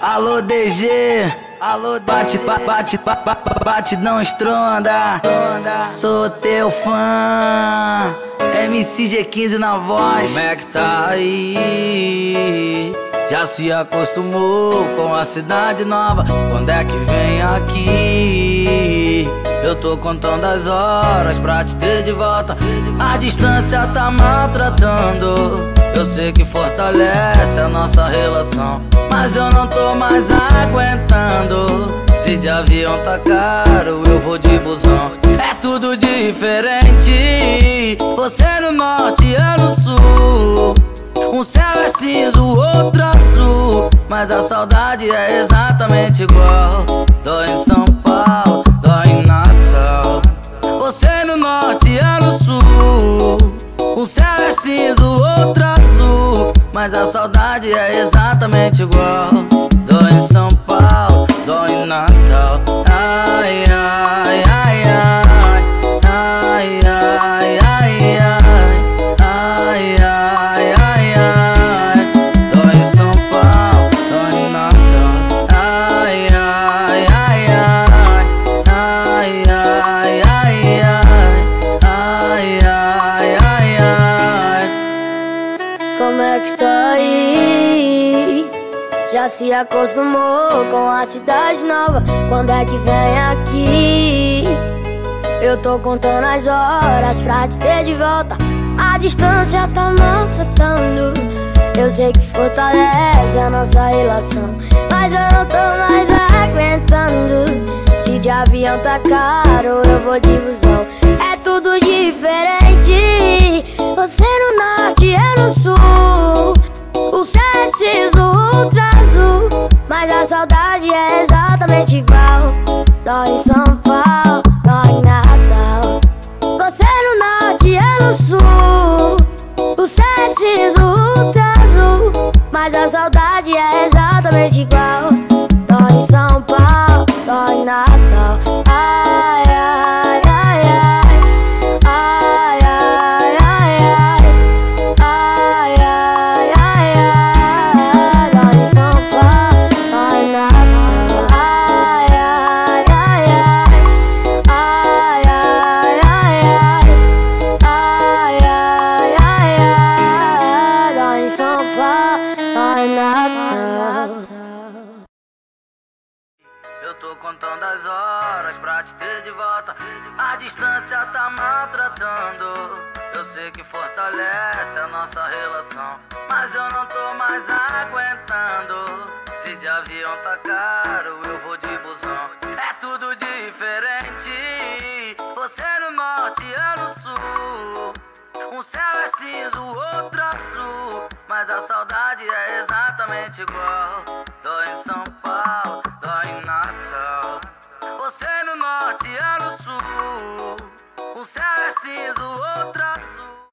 Alô DG, alô bate, bate, bate, bate, não estronda. Sou teu fã, MC G15 na voz. Como é que tá aí? Já se acostumou com a cidade nova? Quando é que vem aqui? Eu tô contando as horas pra te ter de volta. A distância tá maltratando. Eu sei que fortalece a nossa relação. Mas eu não tô mais aguentando. Se de avião tá caro, eu vou de busão. É tudo diferente. Você no norte, eu no sul. Um céu é cinza, o outro azul. Mas a saudade é exatamente igual. Dói em São Paulo, é exatamente igual. Dói em São Paulo, dói em Natal. Ai, ai, ai. Já se acostumou com a cidade nova? Quando é que vem aqui? Eu tô contando as horas pra te ter de volta. A distância tá maltratando. Eu sei que fortalece a nossa relação. Mas eu não tô mais aguentando. Se de avião tá caro, eu vou de busão. É tudo diferente. Mas a saudade é exatamente igual. Dói em São Paulo, dói em Natal. Você no norte, eu no sul. O céu é cinza, o azul. Mas a saudade é exatamente igual. Tô contando as horas pra te ter de volta. A distância tá maltratando. Eu sei que fortalece a nossa relação. Mas eu não tô mais aguentando. Se de avião tá caro, eu vou de busão. É tudo diferente. Você no norte, eu no sul. Um céu é cinza, o outro azul. Mas a saudade é exatamente igual. Dói em São Paulo, dói em